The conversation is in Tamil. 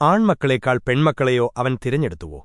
ആൺമക്കളേക്കാൾ പെൺമക്കളെയോ അവൻ തിരഞ്ഞെടുത്തുവോ